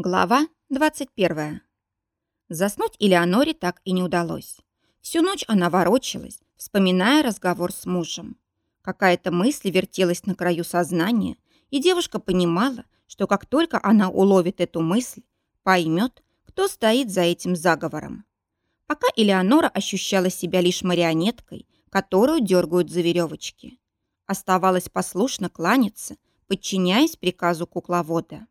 Глава 21. Заснуть Элеоноре так и не удалось. Всю ночь она ворочалась, вспоминая разговор с мужем. Какая-то мысль вертелась на краю сознания, и девушка понимала, что как только она уловит эту мысль, поймет, кто стоит за этим заговором. Пока Элеонора ощущала себя лишь марионеткой, которую дергают за веревочки. Оставалось послушно кланяться, подчиняясь приказу кукловода.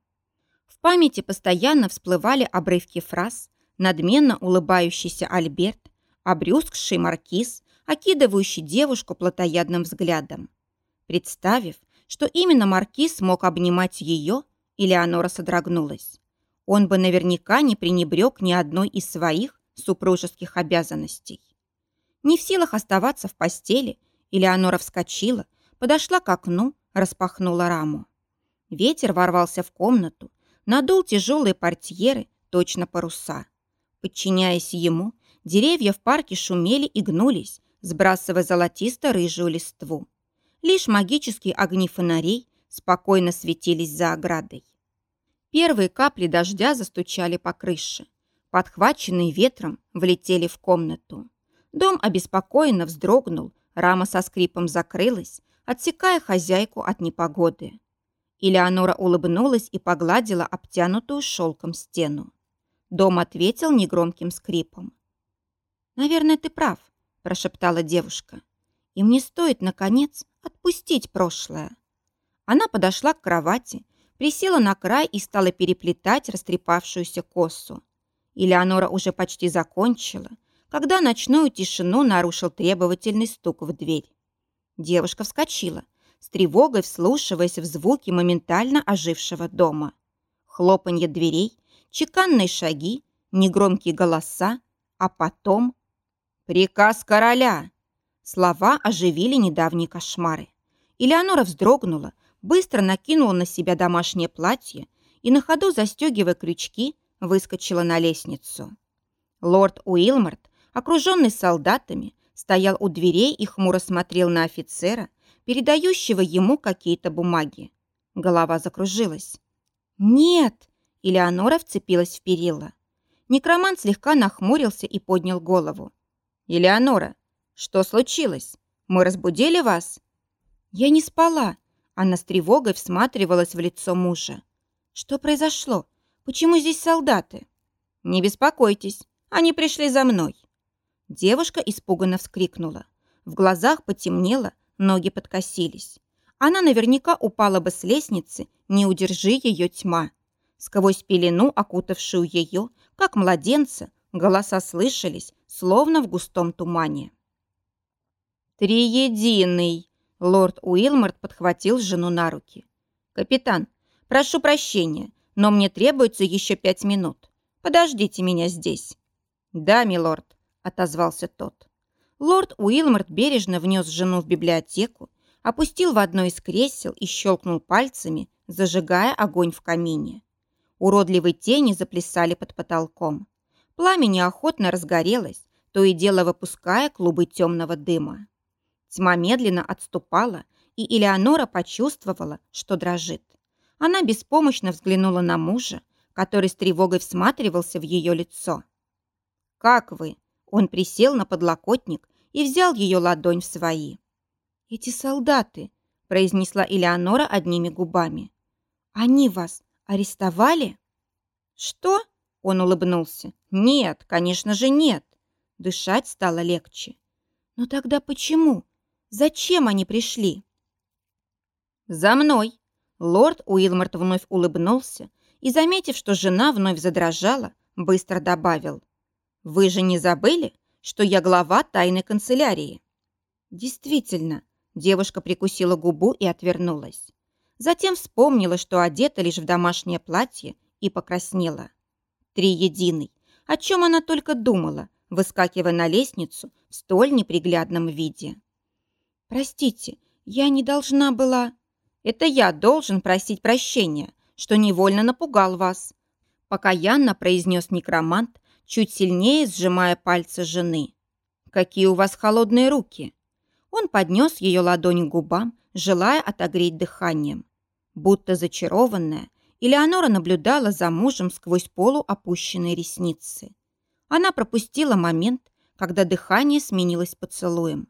Памяти постоянно всплывали обрывки фраз, надменно улыбающийся Альберт, обрюзгший маркиз, окидывающий девушку плотоядным взглядом. Представив, что именно маркиз мог обнимать ее, Элеонора содрогнулась. Он бы наверняка не пренебрег ни одной из своих супружеских обязанностей. Не в силах оставаться в постели, Элеонора вскочила, подошла к окну, распахнула раму. Ветер ворвался в комнату, надул тяжелые портьеры, точно паруса. Подчиняясь ему, деревья в парке шумели и гнулись, сбрасывая золотисто-рыжую листву. Лишь магические огни фонарей спокойно светились за оградой. Первые капли дождя застучали по крыше. Подхваченные ветром, влетели в комнату. Дом обеспокоенно вздрогнул, рама со скрипом закрылась, отсекая хозяйку от непогоды. Элеонора улыбнулась и погладила обтянутую шелком стену. Дом ответил негромким скрипом. «Наверное, ты прав», – прошептала девушка. «И мне стоит, наконец, отпустить прошлое». Она подошла к кровати, присела на край и стала переплетать растрепавшуюся косу. Элеонора уже почти закончила, когда ночную тишину нарушил требовательный стук в дверь. Девушка вскочила – с тревогой вслушиваясь в звуки моментально ожившего дома. Хлопанье дверей, чеканные шаги, негромкие голоса, а потом... «Приказ короля!» Слова оживили недавние кошмары. Элеонора вздрогнула, быстро накинула на себя домашнее платье и на ходу, застегивая крючки, выскочила на лестницу. Лорд Уилмарт, окруженный солдатами, стоял у дверей и хмуро смотрел на офицера, передающего ему какие-то бумаги. Голова закружилась. «Нет!» – Элеонора вцепилась в перила. Некромант слегка нахмурился и поднял голову. «Элеонора, что случилось? Мы разбудили вас?» «Я не спала». Она с тревогой всматривалась в лицо мужа. «Что произошло? Почему здесь солдаты?» «Не беспокойтесь, они пришли за мной». Девушка испуганно вскрикнула. В глазах потемнело, Ноги подкосились. Она наверняка упала бы с лестницы, не удержи ее тьма. Сквозь пелену, окутавшую ее, как младенца, голоса слышались, словно в густом тумане. «Триединый!» — лорд Уилмарт подхватил жену на руки. «Капитан, прошу прощения, но мне требуется еще пять минут. Подождите меня здесь». «Да, милорд», — отозвался тот. Лорд Уилморт бережно внес жену в библиотеку, опустил в одно из кресел и щелкнул пальцами, зажигая огонь в камине. Уродливые тени заплясали под потолком. Пламя неохотно разгорелось, то и дело выпуская клубы темного дыма. Тьма медленно отступала, и Элеонора почувствовала, что дрожит. Она беспомощно взглянула на мужа, который с тревогой всматривался в ее лицо. «Как вы?» Он присел на подлокотник и взял ее ладонь в свои. «Эти солдаты», – произнесла Элеонора одними губами. «Они вас арестовали?» «Что?» – он улыбнулся. «Нет, конечно же нет». Дышать стало легче. «Но тогда почему? Зачем они пришли?» «За мной!» Лорд Уилмарт вновь улыбнулся и, заметив, что жена вновь задрожала, быстро добавил. Вы же не забыли, что я глава тайной канцелярии?» «Действительно», девушка прикусила губу и отвернулась. Затем вспомнила, что одета лишь в домашнее платье, и покраснела. Триединый. О чем она только думала, выскакивая на лестницу в столь неприглядном виде. «Простите, я не должна была...» «Это я должен просить прощения, что невольно напугал вас», покаянно произнес некромант, чуть сильнее сжимая пальцы жены. «Какие у вас холодные руки!» Он поднес ее ладонь к губам, желая отогреть дыханием. Будто зачарованная, Элеонора наблюдала за мужем сквозь полуопущенные ресницы. Она пропустила момент, когда дыхание сменилось поцелуем.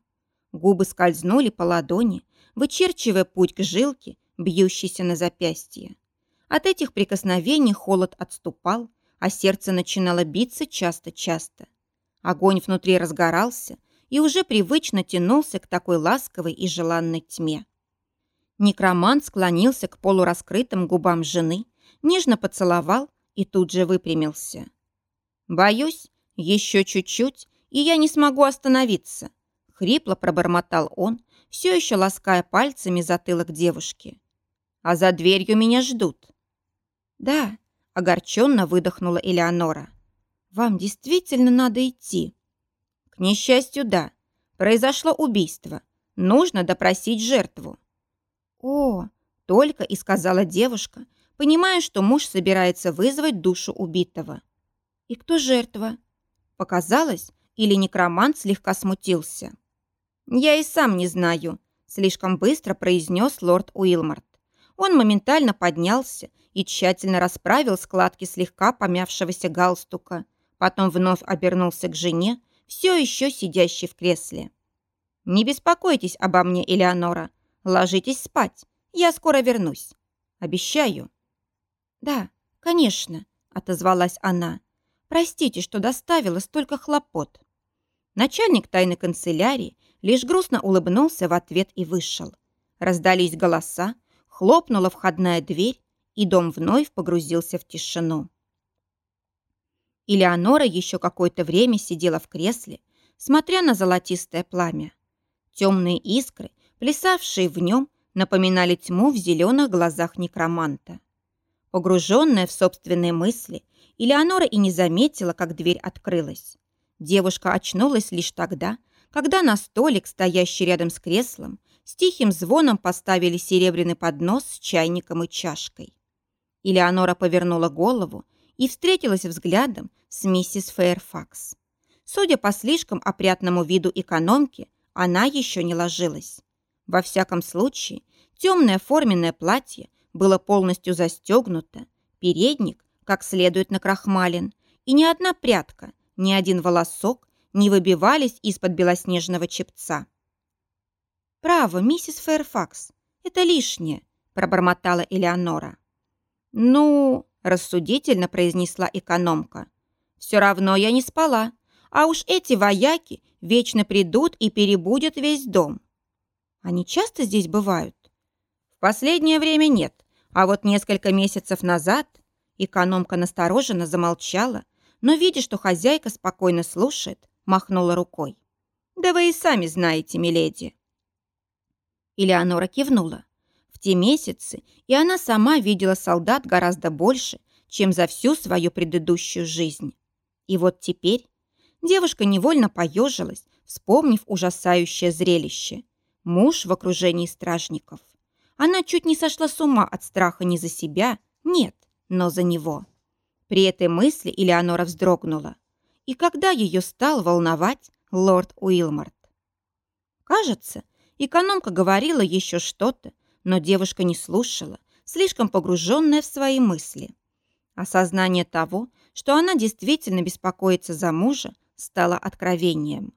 Губы скользнули по ладони, вычерчивая путь к жилке, бьющейся на запястье. От этих прикосновений холод отступал, а сердце начинало биться часто-часто. Огонь внутри разгорался и уже привычно тянулся к такой ласковой и желанной тьме. Некромант склонился к полураскрытым губам жены, нежно поцеловал и тут же выпрямился. «Боюсь, еще чуть-чуть, и я не смогу остановиться», — хрипло пробормотал он, все еще лаская пальцами затылок девушки. «А за дверью меня ждут». «Да», — огорченно выдохнула Элеонора. «Вам действительно надо идти?» «К несчастью, да. Произошло убийство. Нужно допросить жертву». «О!» — только и сказала девушка, понимая, что муж собирается вызвать душу убитого. «И кто жертва?» Показалось, или некромант слегка смутился. «Я и сам не знаю», — слишком быстро произнес лорд Уилмарт. Он моментально поднялся и тщательно расправил складки слегка помявшегося галстука, потом вновь обернулся к жене, все еще сидящей в кресле. «Не беспокойтесь обо мне, Элеонора. Ложитесь спать. Я скоро вернусь. Обещаю». «Да, конечно», — отозвалась она. «Простите, что доставила столько хлопот». Начальник тайной канцелярии лишь грустно улыбнулся в ответ и вышел. Раздались голоса, хлопнула входная дверь, и дом вновь погрузился в тишину. Элеонора еще какое-то время сидела в кресле, смотря на золотистое пламя. Темные искры, плясавшие в нем, напоминали тьму в зеленых глазах некроманта. Погруженная в собственные мысли, Элеонора и не заметила, как дверь открылась. Девушка очнулась лишь тогда, когда на столик, стоящий рядом с креслом, с тихим звоном поставили серебряный поднос с чайником и чашкой. Элеонора повернула голову и встретилась взглядом с миссис Фэйрфакс. Судя по слишком опрятному виду экономки, она еще не ложилась. Во всяком случае, темное форменное платье было полностью застегнуто, передник как следует накрахмален, и ни одна прядка, ни один волосок не выбивались из-под белоснежного чепца. «Право, миссис Фэрфакс, это лишнее», – пробормотала Элеонора. «Ну...» – рассудительно произнесла экономка. «Все равно я не спала, а уж эти вояки вечно придут и перебудят весь дом». «Они часто здесь бывают?» «В последнее время нет, а вот несколько месяцев назад Экономка настороженно замолчала, но, видя, что хозяйка спокойно слушает, махнула рукой. «Да вы и сами знаете, миледи». Элеонора кивнула. В те месяцы и она сама видела солдат гораздо больше, чем за всю свою предыдущую жизнь. И вот теперь девушка невольно поежилась, вспомнив ужасающее зрелище. Муж в окружении стражников. Она чуть не сошла с ума от страха не за себя, нет, но за него. При этой мысли Элеонора вздрогнула. И когда ее стал волновать лорд Уилмарт? Кажется, экономка говорила еще что-то, но девушка не слушала, слишком погруженная в свои мысли. Осознание того, что она действительно беспокоится за мужа, стало откровением.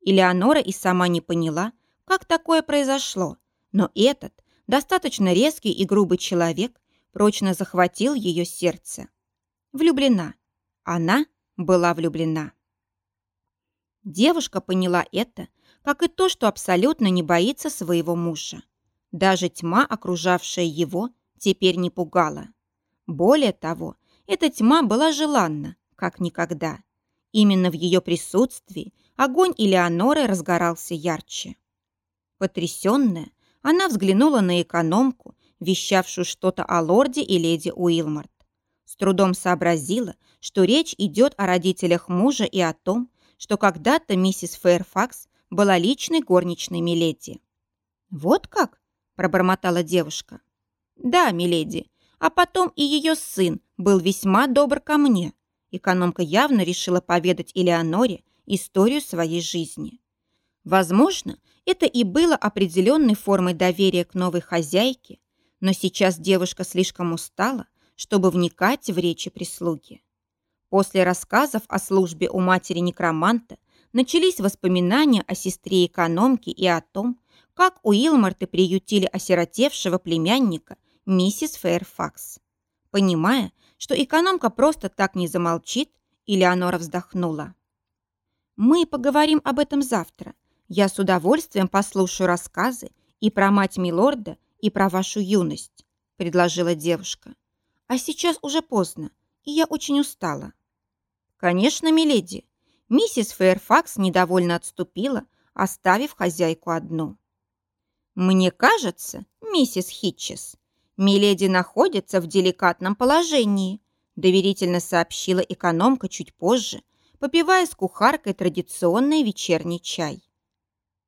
Элеонора и сама не поняла, как такое произошло, но этот, достаточно резкий и грубый человек, прочно захватил ее сердце. Влюблена. Она была влюблена. Девушка поняла это, как и то, что абсолютно не боится своего мужа. Даже тьма, окружавшая его, теперь не пугала. Более того, эта тьма была желанна, как никогда. Именно в ее присутствии огонь Элеоноры разгорался ярче. Потрясенная, она взглянула на экономку вещавшую что-то о лорде и леди Уилмарт. С трудом сообразила, что речь идет о родителях мужа и о том, что когда-то миссис Фэрфакс была личной горничной Миледи. «Вот как?» – пробормотала девушка. «Да, Миледи, а потом и ее сын был весьма добр ко мне». Экономка явно решила поведать Элеоноре историю своей жизни. Возможно, это и было определенной формой доверия к новой хозяйке, но сейчас девушка слишком устала, чтобы вникать в речи прислуги. После рассказов о службе у матери некроманта начались воспоминания о сестре экономки и о том, как Уилморты приютили осиротевшего племянника миссис Фэрфакс. Понимая, что экономка просто так не замолчит, Элеонора вздохнула. «Мы поговорим об этом завтра. Я с удовольствием послушаю рассказы и про мать Милорда, и про вашу юность», — предложила девушка. «А сейчас уже поздно, и я очень устала». «Конечно, миледи». Миссис Фэрфакс недовольно отступила, оставив хозяйку одну. «Мне кажется, миссис Хитчес, миледи находится в деликатном положении», доверительно сообщила экономка чуть позже, попивая с кухаркой традиционный вечерний чай.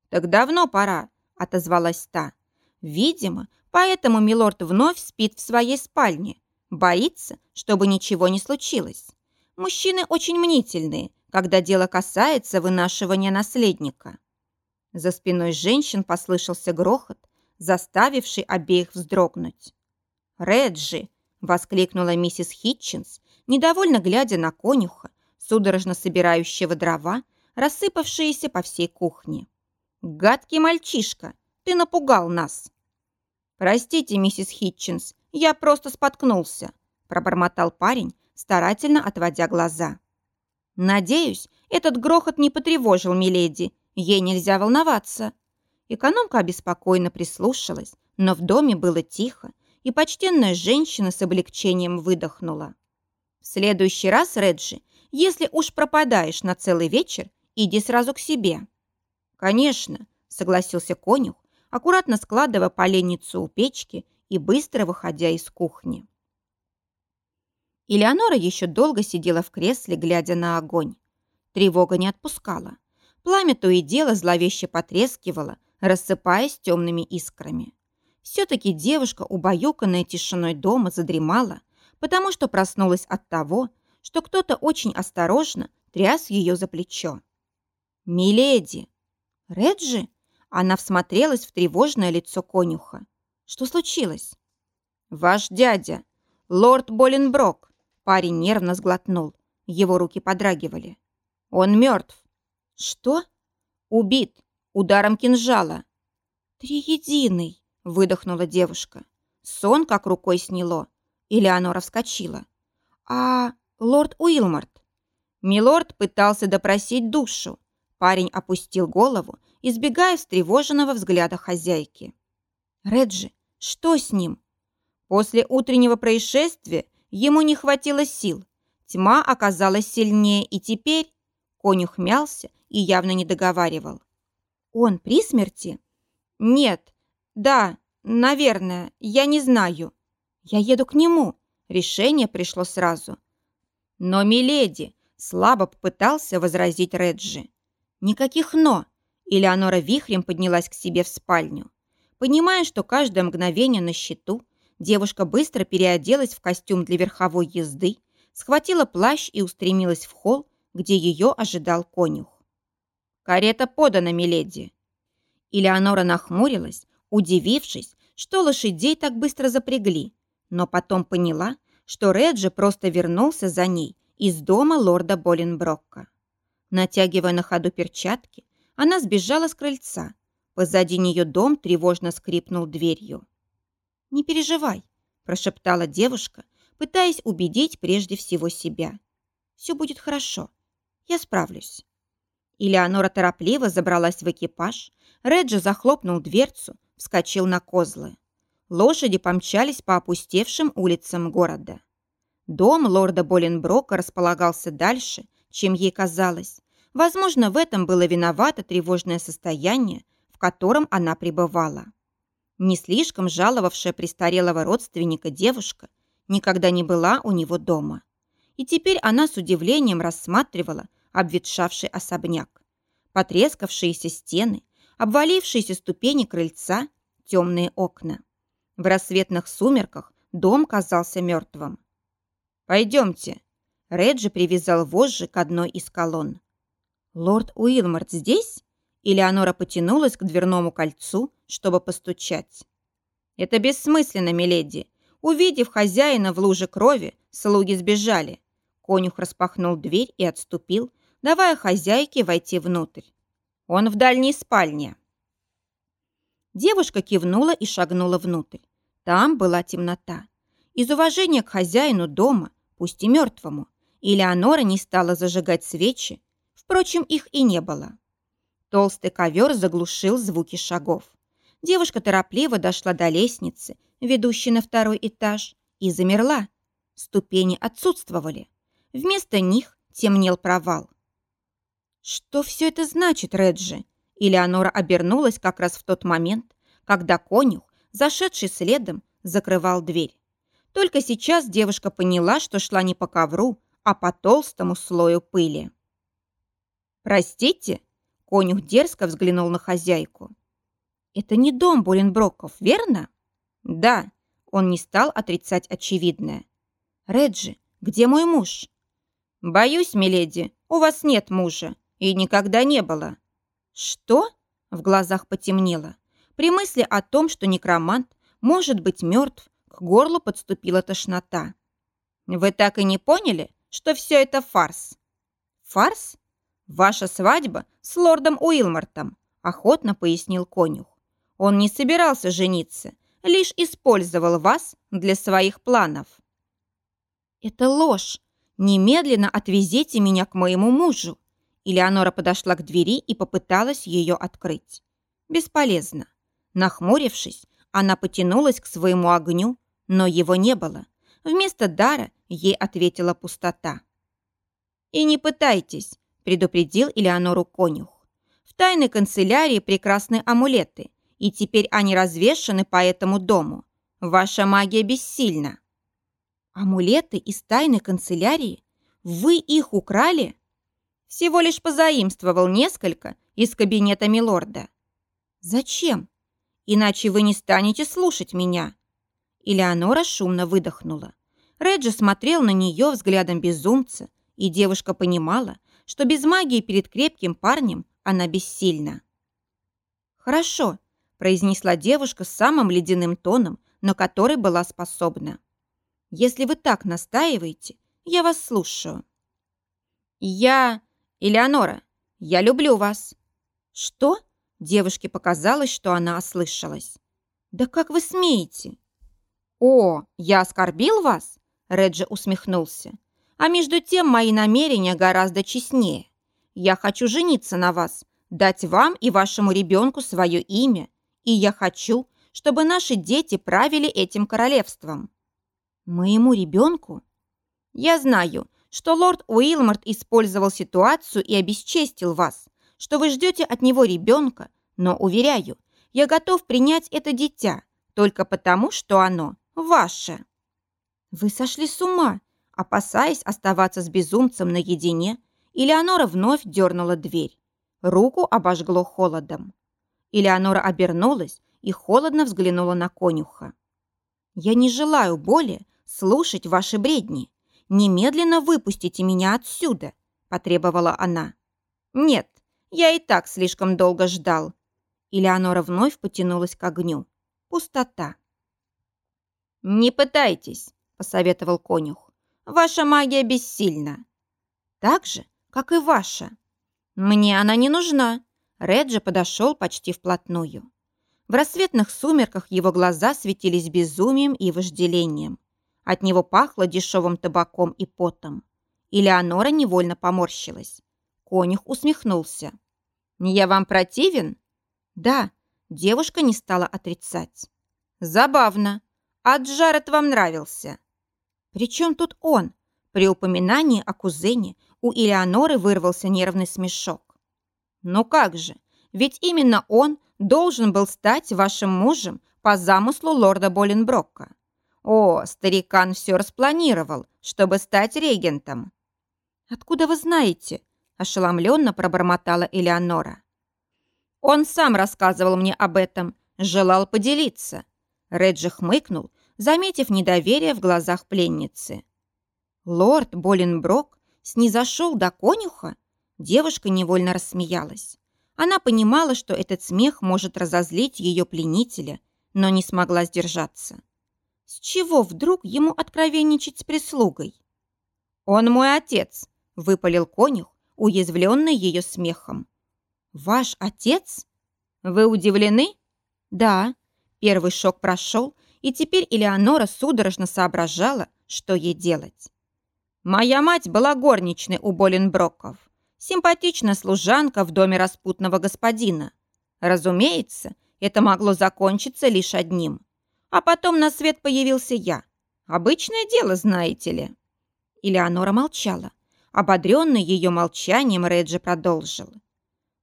«Так давно пора», — отозвалась та. «Видимо, поэтому милорд вновь спит в своей спальне, боится, чтобы ничего не случилось. Мужчины очень мнительные, когда дело касается вынашивания наследника». За спиной женщин послышался грохот, заставивший обеих вздрогнуть. «Реджи!» — воскликнула миссис Хитчинс, недовольно глядя на конюха, судорожно собирающего дрова, рассыпавшиеся по всей кухне. «Гадкий мальчишка! Ты напугал нас!» «Простите, миссис Хитчинс, я просто споткнулся», пробормотал парень, старательно отводя глаза. «Надеюсь, этот грохот не потревожил миледи Ей нельзя волноваться. Экономка обеспокоенно прислушалась, но в доме было тихо, и почтенная женщина с облегчением выдохнула. «В следующий раз, Реджи, если уж пропадаешь на целый вечер, иди сразу к себе». «Конечно», — согласился конюх, аккуратно складывая поленницу у печки и быстро выходя из кухни. Элеонора еще долго сидела в кресле, глядя на огонь. Тревога не отпускала. Пламя то и дело зловеще потрескивало, рассыпаясь темными искрами. Все-таки девушка, убаюканная тишиной дома, задремала, потому что проснулась от того, что кто-то очень осторожно тряс ее за плечо. «Миледи!» «Реджи?» Она всмотрелась в тревожное лицо конюха. «Что случилось?» «Ваш дядя, лорд Боленброк!» Парень нервно сглотнул. Его руки подрагивали. «Он мертв. «Что?» «Убит. Ударом кинжала». «Триединый», — выдохнула девушка. Сон как рукой сняло. Элеонора вскочила. «А лорд Уилморт?» Милорд пытался допросить душу. Парень опустил голову, избегая встревоженного взгляда хозяйки. «Реджи, что с ним?» После утреннего происшествия ему не хватило сил. Тьма оказалась сильнее, и теперь конюх мялся и явно не договаривал. «Он при смерти?» «Нет. Да, наверное. Я не знаю. Я еду к нему». Решение пришло сразу. «Но, миледи!» – слабо попытался возразить Реджи. «Никаких «но». Элеонора вихрем поднялась к себе в спальню. Понимая, что каждое мгновение на счету, девушка быстро переоделась в костюм для верховой езды, схватила плащ и устремилась в холл, где ее ожидал конюх. «Карета подана, миледи!» Элеонора нахмурилась, удивившись, что лошадей так быстро запрягли, но потом поняла, что Реджи просто вернулся за ней из дома лорда Боленброкка. Натягивая на ходу перчатки, она сбежала с крыльца. Позади нее дом тревожно скрипнул дверью. «Не переживай», – прошептала девушка, пытаясь убедить прежде всего себя. «Все будет хорошо. Я справлюсь». Элеонора торопливо забралась в экипаж, Реджи захлопнул дверцу, вскочил на козлы. Лошади помчались по опустевшим улицам города. Дом лорда Боленброка располагался дальше, чем ей казалось. Возможно, в этом было виновато тревожное состояние, в котором она пребывала. Не слишком жаловавшая престарелого родственника девушка никогда не была у него дома. И теперь она с удивлением рассматривала обветшавший особняк. Потрескавшиеся стены, обвалившиеся ступени крыльца, темные окна. В рассветных сумерках дом казался мертвым. «Пойдемте». Реджи привязал вожжи к одной из колонн. «Лорд Уилморт здесь?» Элеонора потянулась к дверному кольцу, чтобы постучать. «Это бессмысленно, миледи. Увидев хозяина в луже крови, слуги сбежали. Конюх распахнул дверь и отступил, давая хозяйке войти внутрь. Он в дальней спальне. Девушка кивнула и шагнула внутрь. Там была темнота. Из уважения к хозяину дома, пусть и мертвому, Элеонора не стала зажигать свечи, впрочем, их и не было. Толстый ковер заглушил звуки шагов. Девушка торопливо дошла до лестницы, ведущей на второй этаж, и замерла. Ступени отсутствовали. Вместо них темнел провал. «Что все это значит, Реджи?» Элеонора обернулась как раз в тот момент, когда конюх, зашедший следом, закрывал дверь. Только сейчас девушка поняла, что шла не по ковру, а по толстому слою пыли. «Простите?» – конюх дерзко взглянул на хозяйку. «Это не дом Боленброков, верно?» «Да», – он не стал отрицать очевидное. «Реджи, где мой муж?» «Боюсь, миледи, у вас нет мужа и никогда не было». «Что?» – в глазах потемнело. При мысли о том, что некромант может быть мертв, к горлу подступила тошнота. «Вы так и не поняли, что все это фарс?» «Фарс? Ваша свадьба с лордом Уилмортом», – охотно пояснил конюх. «Он не собирался жениться, лишь использовал вас для своих планов». «Это ложь. Немедленно отвезите меня к моему мужу». Элеонора подошла к двери и попыталась ее открыть. Бесполезно. Нахмурившись, она потянулась к своему огню, но его не было. Вместо дара ей ответила пустота. «И не пытайтесь», – предупредил Элеонору конюх. «В тайной канцелярии прекрасные амулеты, и теперь они развешаны по этому дому. Ваша магия бессильна». «Амулеты из тайной канцелярии? Вы их украли?» «Всего лишь позаимствовал несколько из кабинета милорда». «Зачем? Иначе вы не станете слушать меня». Элеонора шумно выдохнула. Реджи смотрел на нее взглядом безумца, и девушка понимала, что без магии перед крепким парнем она бессильна. «Хорошо», – произнесла девушка с самым ледяным тоном, на который была способна. «Если вы так настаиваете, я вас слушаю». «Я... Элеонора, я люблю вас». «Что?» – девушке показалось, что она ослышалась. «Да как вы смеете?» «О, я оскорбил вас?» – Реджи усмехнулся. «А между тем мои намерения гораздо честнее. Я хочу жениться на вас, дать вам и вашему ребенку свое имя, и я хочу, чтобы наши дети правили этим королевством». «Моему ребенку?» «Я знаю, что лорд Уилморт использовал ситуацию и обесчестил вас, что вы ждете от него ребенка, но, уверяю, я готов принять это дитя только потому, что оно ваше». «Вы сошли с ума!» Опасаясь оставаться с безумцем наедине, Элеонора вновь дернула дверь. Руку обожгло холодом. Элеонора обернулась и холодно взглянула на конюха. «Я не желаю более слушать ваши бредни. Немедленно выпустите меня отсюда», – потребовала она. «Нет, я и так слишком долго ждал». Элеонора вновь потянулась к огню. Пустота. «Не пытайтесь», – посоветовал конюх. «Ваша магия бессильна». «Так же, как и ваша». «Мне она не нужна». Реджи подошел почти вплотную. В рассветных сумерках его глаза светились безумием и вожделением. От него пахло дешевым табаком и потом. Элеонора невольно поморщилась. Конюх усмехнулся. «Я вам противен?» «Да», девушка не стала отрицать. «Забавно. А Джаред вам нравился?» «При чем тут он?» При упоминании о кузене у Элеоноры вырвался нервный смешок. «Ну как же, ведь именно он должен был стать вашим мужем по замыслу лорда Боленброка. О, старикан все распланировал, чтобы стать регентом». «Откуда вы знаете?» – ошеломленно пробормотала Элеонора. «Он сам рассказывал мне об этом, желал поделиться». Реджи хмыкнул, заметив недоверие в глазах пленницы. Лорд Боленброк снизошел до конюха? Девушка невольно рассмеялась. Она понимала, что этот смех может разозлить ее пленителя, но не смогла сдержаться. С чего вдруг ему откровенничать с прислугой? «Он мой отец», — выпалил конюх, уязвленный ее смехом. «Ваш отец? Вы удивлены?» «Да». Первый шок прошел, и теперь Элеонора судорожно соображала, что ей делать. «Моя мать была горничной у Боленброков. Симпатичная служанка в доме распутного господина. Разумеется, это могло закончиться лишь одним. А потом на свет появился я. Обычное дело, знаете ли». Элеонора молчала. Ободренный ее молчанием, Реджи продолжил.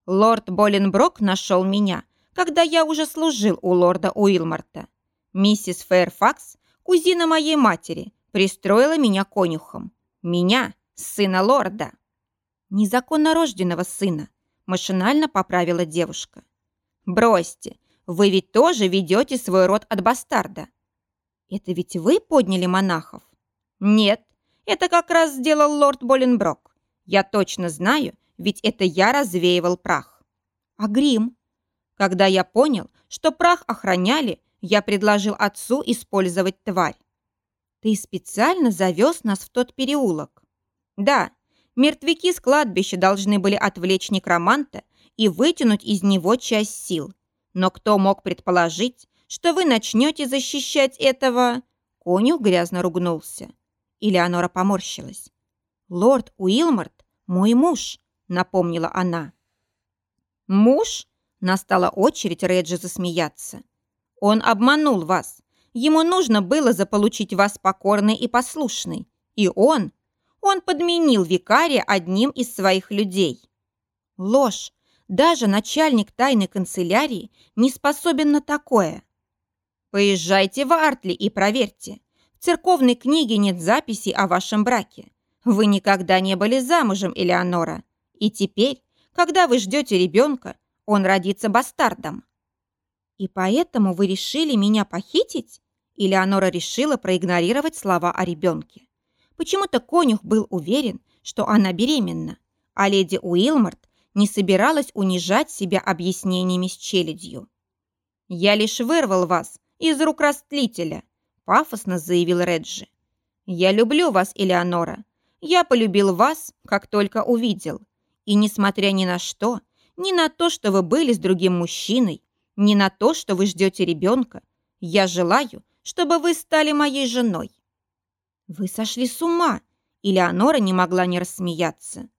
«Лорд Боленброк нашел меня, когда я уже служил у лорда Уилмарта. Миссис Фэрфакс, кузина моей матери, пристроила меня конюхом. Меня, сына лорда». «Незаконно рожденного сына», – машинально поправила девушка. «Бросьте, вы ведь тоже ведете свой род от бастарда». «Это ведь вы подняли монахов?» «Нет, это как раз сделал лорд Боленброк. Я точно знаю, ведь это я развеивал прах. А грим? Когда я понял, что прах охраняли, я предложил отцу использовать тварь. Ты специально завез нас в тот переулок? Да, мертвяки с кладбища должны были отвлечь некроманта и вытянуть из него часть сил. Но кто мог предположить, что вы начнете защищать этого... Конюх грязно ругнулся. Элеонора поморщилась. «Лорд Уилмарт – мой муж», – напомнила она. «Муж?» – настала очередь Реджи засмеяться. «Он обманул вас. Ему нужно было заполучить вас покорной и послушной. И он, он подменил викария одним из своих людей». «Ложь. Даже начальник тайной канцелярии не способен на такое». «Поезжайте в Артли и проверьте. В церковной книге нет записи о вашем браке. Вы никогда не были замужем, Элеонора. И теперь, когда вы ждете ребенка, он родится бастардом. И поэтому вы решили меня похитить? Элеонора решила проигнорировать слова о ребенке. Почему-то конюх был уверен, что она беременна, а леди Уилмарт не собиралась унижать себя объяснениями с челядью. «Я лишь вырвал вас из рук растлителя», пафосно заявил Реджи. «Я люблю вас, Элеонора. Я полюбил вас, как только увидел. И несмотря ни на что, ни на то, что вы были с другим мужчиной, ни на то, что вы ждете ребенка, я желаю, чтобы вы стали моей женой». «Вы сошли с ума!» Элеонора не могла не рассмеяться.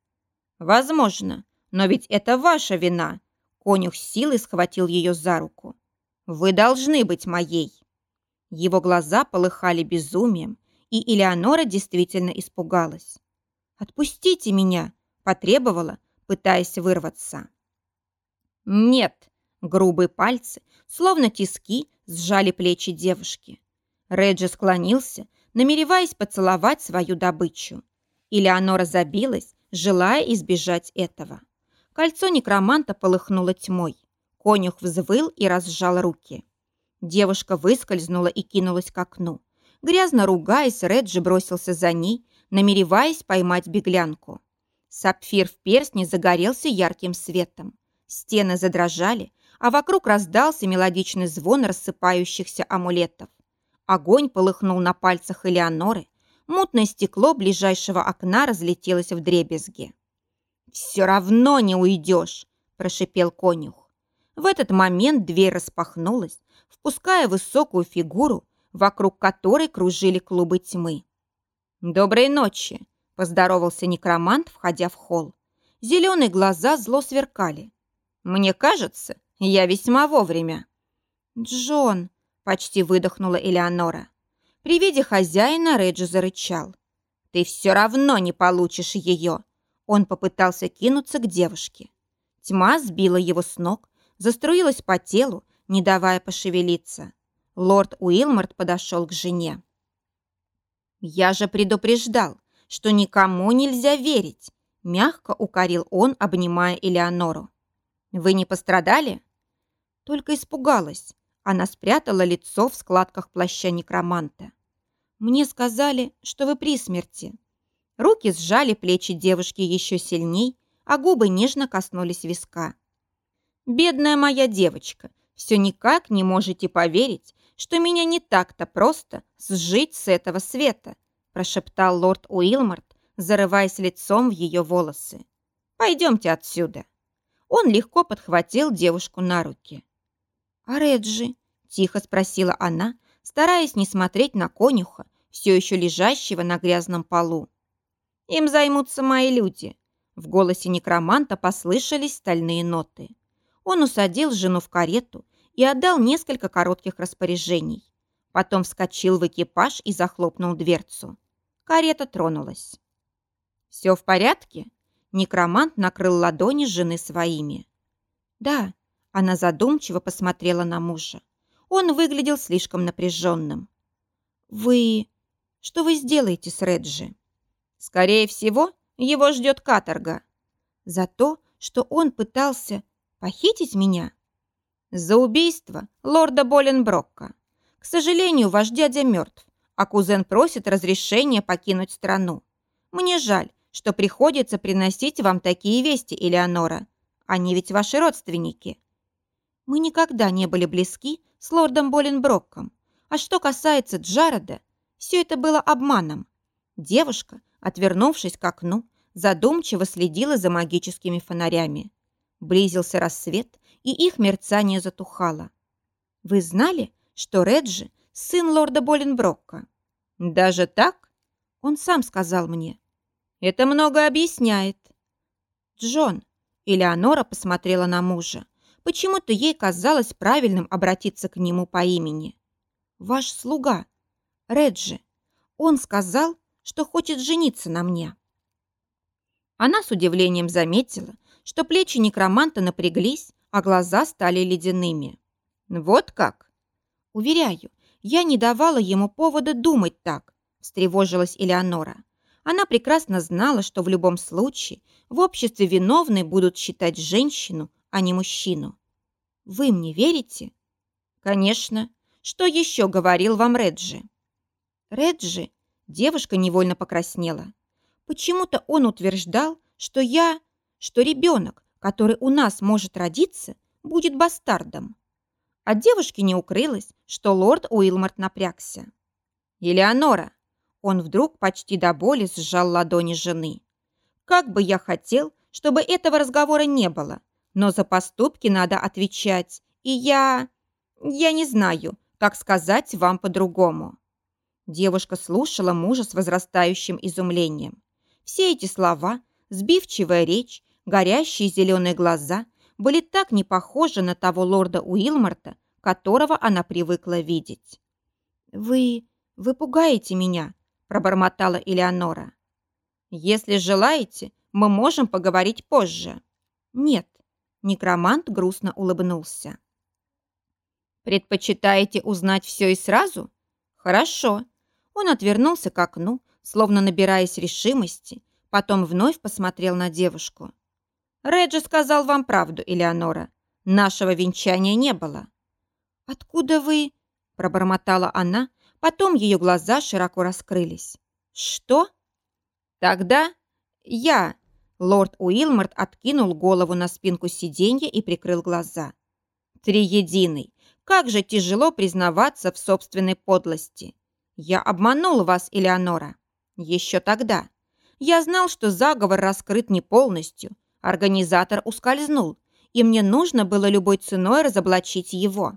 «Возможно, но ведь это ваша вина!» Конюх силой схватил ее за руку. «Вы должны быть моей!» Его глаза полыхали безумием, и Элеонора действительно испугалась. «Отпустите меня!» – потребовала, пытаясь вырваться. «Нет!» – грубые пальцы, словно тиски, сжали плечи девушки. Реджи склонился, намереваясь поцеловать свою добычу. Элеонора забилась, желая избежать этого. Кольцо некроманта полыхнуло тьмой. Конюх взвыл и разжал руки. Девушка выскользнула и кинулась к окну. Грязно ругаясь, Реджи бросился за ней, намереваясь поймать беглянку. Сапфир в перстне загорелся ярким светом. Стены задрожали, а вокруг раздался мелодичный звон рассыпающихся амулетов. Огонь полыхнул на пальцах Элеоноры, мутное стекло ближайшего окна разлетелось в дребезги. «Все равно не уйдешь!» – прошипел конюх. В этот момент дверь распахнулась, впуская высокую фигуру, вокруг которой кружили клубы тьмы. «Доброй ночи!» – поздоровался некромант, входя в холл. Зеленые глаза зло сверкали. «Мне кажется, я весьма вовремя». «Джон!» – почти выдохнула Элеонора. При виде хозяина Реджи зарычал. «Ты все равно не получишь ее!» Он попытался кинуться к девушке. Тьма сбила его с ног, заструилась по телу, не давая пошевелиться. Лорд Уилмарт подошел к жене. «Я же предупреждал, что никому нельзя верить», мягко укорил он, обнимая Элеонору. «Вы не пострадали?» Только испугалась. Она спрятала лицо в складках плаща некроманта. «Мне сказали, что вы при смерти». Руки сжали плечи девушки еще сильней, а губы нежно коснулись виска. «Бедная моя девочка, все никак не можете поверить, что меня не так-то просто сжить с этого света, прошептал лорд Уилмарт, зарываясь лицом в ее волосы. «Пойдемте отсюда». Он легко подхватил девушку на руки. «А Реджи?» – тихо спросила она, стараясь не смотреть на конюха, все еще лежащего на грязном полу. «Им займутся мои люди». В голосе некроманта послышались стальные ноты. Он усадил жену в карету и отдал несколько коротких распоряжений. Потом вскочил в экипаж и захлопнул дверцу. Карета тронулась. «Все в порядке?» Некромант накрыл ладони жены своими. «Да», — она задумчиво посмотрела на мужа. Он выглядел слишком напряженным. «Вы... Что вы сделаете с Реджи?» «Скорее всего, его ждет каторга. За то, что он пытался похитить меня?» «За убийство лорда Боленброкка. К сожалению, ваш дядя мертв, а кузен просит разрешения покинуть страну. Мне жаль, что приходится приносить вам такие вести, Элеонора. Они ведь ваши родственники. Мы никогда не были близки с лордом Боленброкком. А что касается Джареда, все это было обманом. Девушка, отвернувшись к окну, задумчиво следила за магическими фонарями. Близился рассвет, и их мерцание затухало. «Вы знали, что Реджи – сын лорда Боленброкка?» «Даже так?» Он сам сказал мне. Это много объясняет. Джон, Элеонора посмотрела на мужа. Почему-то ей казалось правильным обратиться к нему по имени. Ваш слуга, Реджи. Он сказал, что хочет жениться на мне. Она с удивлением заметила, что плечи некроманта напряглись, а глаза стали ледяными. Вот как? Уверяю, я не давала ему повода думать так, встревожилась Элеонора. Она прекрасно знала, что в любом случае в обществе виновной будут считать женщину, а не мужчину. Вы мне верите? Конечно. Что еще говорил вам Реджи? Реджи, девушка невольно покраснела. Почему-то он утверждал, что я, что ребенок, который у нас может родиться, будет бастардом. От девушки не укрылось, что лорд Уилмарт напрягся. «Элеонора, он вдруг почти до боли сжал ладони жены. «Как бы я хотел, чтобы этого разговора не было, но за поступки надо отвечать, и я... я не знаю, как сказать вам по-другому». Девушка слушала мужа с возрастающим изумлением. Все эти слова, сбивчивая речь, горящие зеленые глаза были так не похожи на того лорда Уилмарта, которого она привыкла видеть. «Вы... вы пугаете меня», пробормотала Элеонора. «Если желаете, мы можем поговорить позже». «Нет», – некромант грустно улыбнулся. «Предпочитаете узнать все и сразу? Хорошо». Он отвернулся к окну, словно набираясь решимости, потом вновь посмотрел на девушку. «Реджи сказал вам правду, Элеонора. Нашего венчания не было». «Откуда вы?» – пробормотала она, Потом ее глаза широко раскрылись. «Что?» «Тогда я...» Лорд Уилмарт откинул голову на спинку сиденья и прикрыл глаза. «Триединый, как же тяжело признаваться в собственной подлости. Я обманул вас, Элеонора. Еще тогда. Я знал, что заговор раскрыт не полностью. Организатор ускользнул, и мне нужно было любой ценой разоблачить его.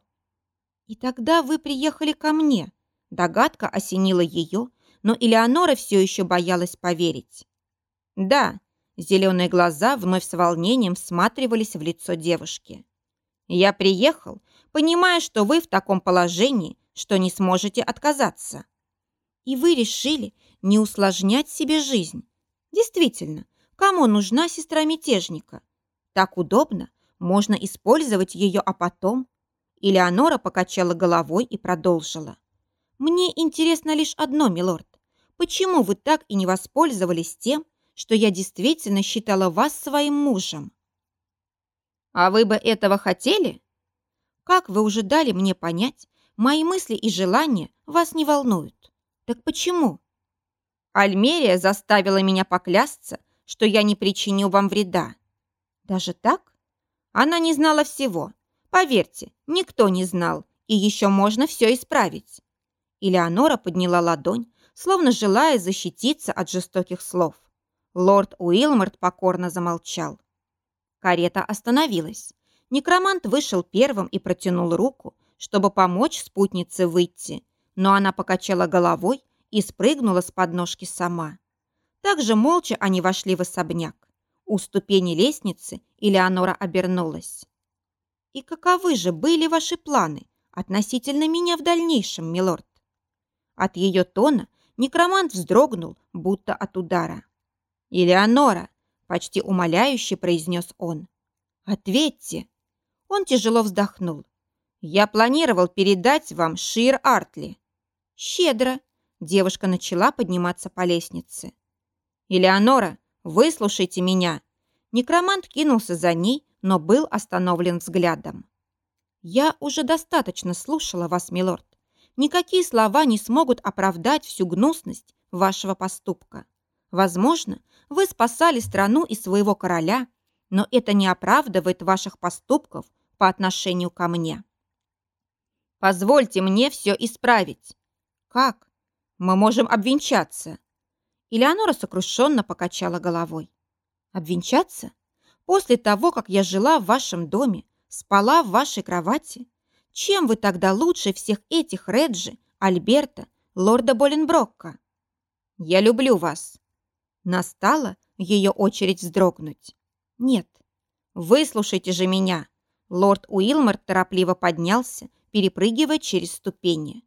И тогда вы приехали ко мне, Догадка осенила ее, но Элеонора все еще боялась поверить. «Да», зеленые глаза вновь с волнением всматривались в лицо девушки. «Я приехал, понимая, что вы в таком положении, что не сможете отказаться. И вы решили не усложнять себе жизнь. Действительно, кому нужна сестра мятежника? Так удобно, можно использовать ее, а потом...» Элеонора покачала головой и продолжила. Мне интересно лишь одно, милорд. Почему вы так и не воспользовались тем, что я действительно считала вас своим мужем? А вы бы этого хотели? Как вы уже дали мне понять, мои мысли и желания вас не волнуют. Так почему? Альмерия заставила меня поклясться, что я не причиню вам вреда. Даже так? Она не знала всего. Поверьте, никто не знал, и еще можно все исправить». Элеонора подняла ладонь, словно желая защититься от жестоких слов. Лорд Уилморт покорно замолчал. Карета остановилась. Некромант вышел первым и протянул руку, чтобы помочь спутнице выйти, но она покачала головой и спрыгнула с подножки сама. Также молча они вошли в особняк. У ступени лестницы Элеонора обернулась. «И каковы же были ваши планы относительно меня в дальнейшем, милорд?» От ее тона некромант вздрогнул, будто от удара. «Элеонора!» – почти умоляюще произнес он. «Ответьте!» Он тяжело вздохнул. «Я планировал передать вам Шир Артли». «Щедро!» – девушка начала подниматься по лестнице. «Элеонора, выслушайте меня!» Некромант кинулся за ней, но был остановлен взглядом. «Я уже достаточно слушала вас, милорд. Никакие слова не смогут оправдать всю гнусность вашего поступка. Возможно, вы спасали страну и своего короля, но это не оправдывает ваших поступков по отношению ко мне. Позвольте мне все исправить. Как? Мы можем обвенчаться. Элеонора сокрушенно покачала головой. Обвенчаться? После того, как я жила в вашем доме, спала в вашей кровати? Чем вы тогда лучше всех этих Реджи, Альберта, лорда Боленброкка? Я люблю вас. Настала ее очередь вздрогнуть. «Нет, выслушайте же меня!» Лорд Уилмор торопливо поднялся, перепрыгивая через ступени.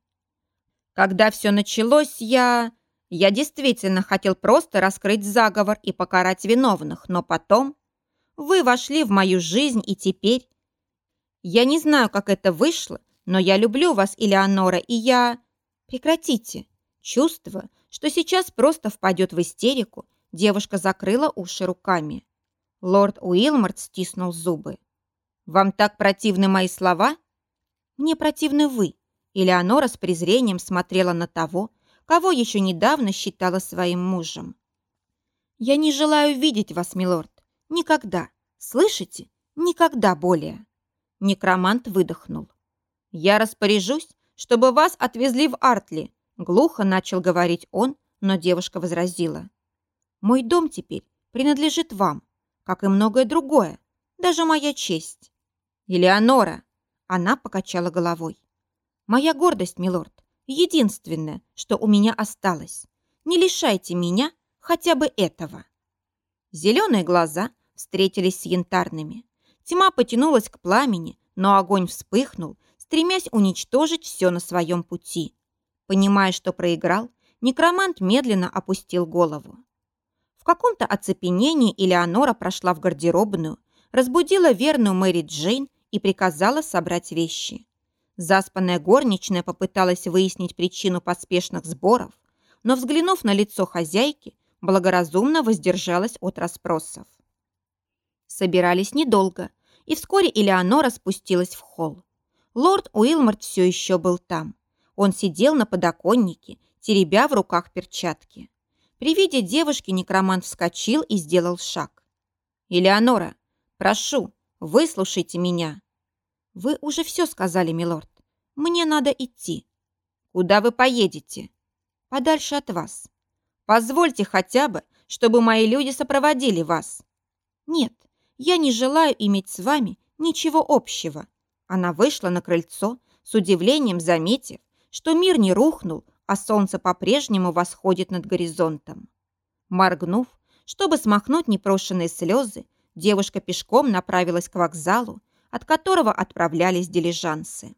«Когда все началось, я... Я действительно хотел просто раскрыть заговор и покарать виновных, но потом... Вы вошли в мою жизнь, и теперь... Я не знаю, как это вышло, но я люблю вас, Элеонора, и я... Прекратите. Чувствую, что сейчас просто впадет в истерику, девушка закрыла уши руками. Лорд Уилморт стиснул зубы. «Вам так противны мои слова?» «Мне противны вы», Элеонора с презрением смотрела на того, кого еще недавно считала своим мужем. «Я не желаю видеть вас, милорд. Никогда. Слышите? Никогда более». Некромант выдохнул. «Я распоряжусь, чтобы вас отвезли в Артли, Глухо начал говорить он, но девушка возразила. «Мой дом теперь принадлежит вам, как и многое другое, даже моя честь». «Элеонора!» Она покачала головой. «Моя гордость, милорд, единственное, что у меня осталось. Не лишайте меня хотя бы этого». Зеленые глаза встретились с янтарными. Тьма потянулась к пламени, но огонь вспыхнул, стремясь уничтожить все на своем пути. Понимая, что проиграл, некромант медленно опустил голову. В каком-то оцепенении Элеонора прошла в гардеробную, разбудила верную Мэри Джейн и приказала собрать вещи. Заспанная горничная попыталась выяснить причину поспешных сборов, но, взглянув на лицо хозяйки, благоразумно воздержалась от расспросов. Собирались недолго, и вскоре Элеонора спустилась в холл. Лорд Уилморт все еще был там. Он сидел на подоконнике, теребя в руках перчатки. При виде девушки некромант вскочил и сделал шаг. «Элеонора, прошу, выслушайте меня». «Вы уже все сказали, милорд. Мне надо идти». «Куда вы поедете?» «Подальше от вас». «Позвольте хотя бы, чтобы мои люди сопроводили вас». «Нет, я не желаю иметь с вами ничего общего». Она вышла на крыльцо, с удивлением заметив, что мир не рухнул, а солнце по-прежнему восходит над горизонтом. Моргнув, чтобы смахнуть непрошенные слезы, девушка пешком направилась к вокзалу, от которого отправлялись дилижансы.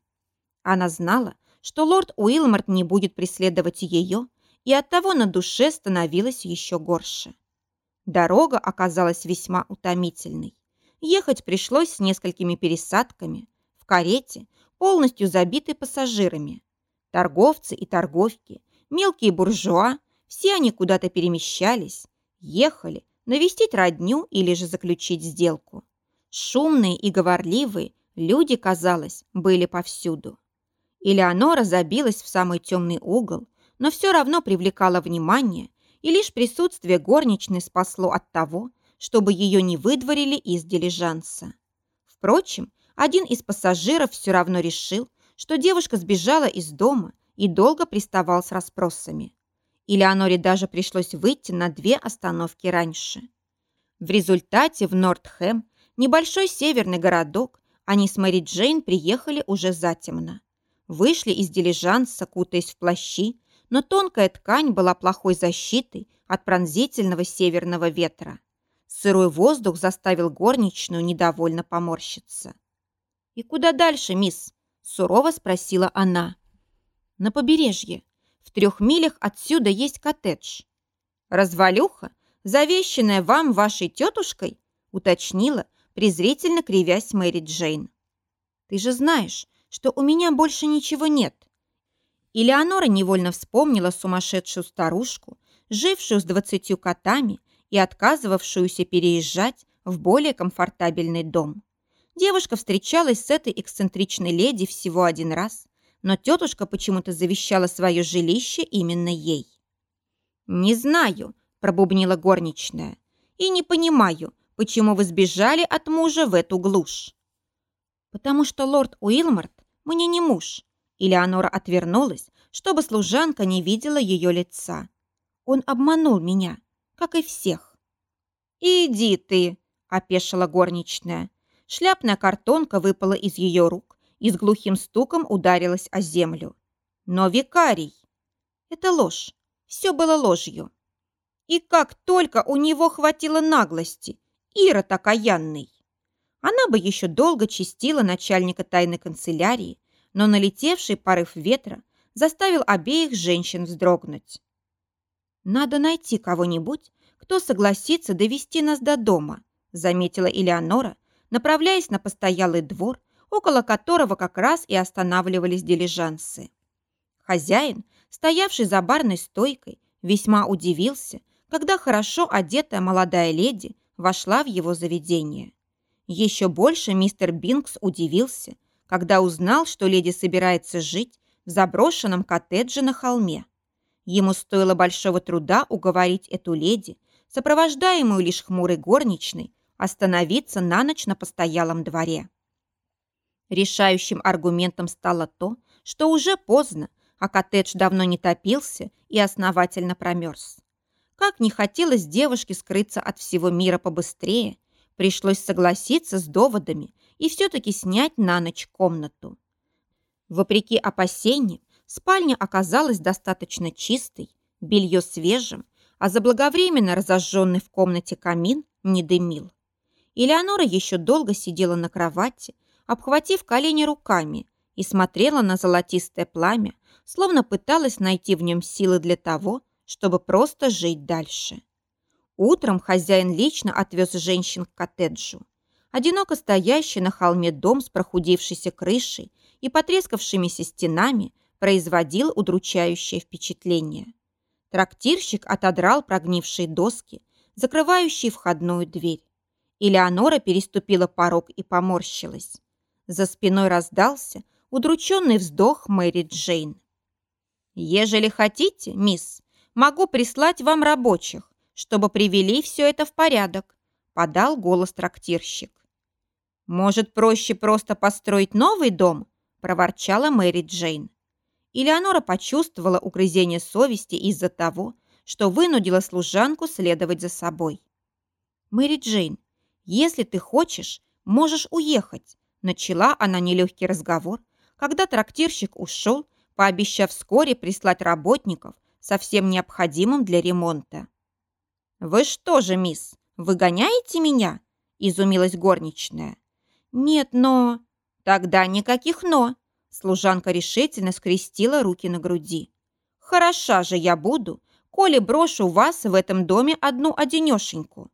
Она знала, что лорд Уилморт не будет преследовать ее, и оттого на душе становилось еще горше. Дорога оказалась весьма утомительной. Ехать пришлось с несколькими пересадками, в карете, полностью забитой пассажирами. Торговцы и торговки, мелкие буржуа, все они куда-то перемещались, ехали навестить родню или же заключить сделку. Шумные и говорливые люди, казалось, были повсюду. Элеонора забилась в самый темный угол, но все равно привлекала внимание, и лишь присутствие горничной спасло от того, чтобы ее не выдворили из дилижанса. Впрочем, один из пассажиров все равно решил, что девушка сбежала из дома и долго приставал с расспросами. Элеоноре даже пришлось выйти на две остановки раньше. В результате в Нортхэм, небольшой северный городок, они с Мэри Джейн приехали уже затемно. Вышли из дилижанса, кутаясь в плащи, но тонкая ткань была плохой защитой от пронзительного северного ветра. Сырой воздух заставил горничную недовольно поморщиться. «И куда дальше, мисс?» – сурово спросила она. «На побережье. В трех милях отсюда есть коттедж. Развалюха, завещанная вам вашей тетушкой, уточнила, презрительно кривясь Мэри Джейн. Ты же знаешь, что у меня больше ничего нет. И Леонора невольно вспомнила сумасшедшую старушку, жившую с двадцатью котами и отказывавшуюся переезжать в более комфортабельный дом. Девушка встречалась с этой эксцентричной леди всего один раз, но тетушка почему-то завещала свое жилище именно ей. «Не знаю», – пробубнила горничная, – «и не понимаю, почему вы сбежали от мужа в эту глушь». «Потому что лорд Уилмарт мне не муж», и Леонора отвернулась, чтобы служанка не видела ее лица. Он обманул меня, как и всех. «Иди ты!» – опешила горничная. Шляпная картонка выпала из ее рук, и с глухим стуком ударилась о землю. Но викарий... Это ложь. Все было ложью. И как только у него хватило наглости, Ира окаянный. Она бы еще долго чистила начальника тайной канцелярии, но налетевший порыв ветра заставил обеих женщин вздрогнуть. «Надо найти кого-нибудь, кто согласится довести нас до дома», заметила Элеонора, направляясь на постоялый двор, около которого как раз и останавливались дилижансы. Хозяин, стоявший за барной стойкой, весьма удивился, когда хорошо одетая молодая леди вошла в его заведение. Еще больше мистер Бинкс удивился, когда узнал, что леди собирается жить в заброшенном коттедже на холме. Ему стоило большого труда уговорить эту леди, сопровождаемую лишь хмурой горничной, остановиться на ночь на постоялом дворе. Решающим аргументом стало то, что уже поздно, а коттедж давно не топился и основательно промерз. Как не хотелось девушке скрыться от всего мира побыстрее, пришлось согласиться с доводами и все-таки снять на ночь комнату. Вопреки опасениям, спальня оказалась достаточно чистой, белье свежим, а заблаговременно разожженный в комнате камин не дымил. Элеонора еще долго сидела на кровати, обхватив колени руками, и смотрела на золотистое пламя, словно пыталась найти в нем силы для того, чтобы просто жить дальше. Утром хозяин лично отвез женщин к коттеджу. Одиноко стоящий на холме дом с прохудившейся крышей и потрескавшимися стенами производил удручающее впечатление. Трактирщик отодрал прогнившие доски, закрывающие входную дверь. Элеонора переступила порог и поморщилась. За спиной раздался удрученный вздох Мэри Джейн. «Ежели хотите, мисс, могу прислать вам рабочих, чтобы привели все это в порядок», подал голос трактирщик. «Может, проще просто построить новый дом?» проворчала Мэри Джейн. Элеонора почувствовала угрызение совести из-за того, что вынудила служанку следовать за собой. «Мэри Джейн, если ты хочешь, можешь уехать. Начала она нелегкий разговор, когда трактирщик ушел, пообещав вскоре прислать работников со всем необходимым для ремонта. «Вы что же, мисс, выгоняете меня?» – изумилась горничная. «Нет, но...» «Тогда никаких «но». Служанка решительно скрестила руки на груди. «Хороша же я буду, коли брошу вас в этом доме одну-одинешеньку».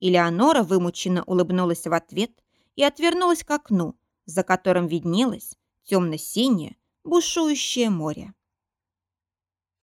Элеонора вымученно улыбнулась в ответ и отвернулась к окну, за которым виднелось темно-синее бушующее море.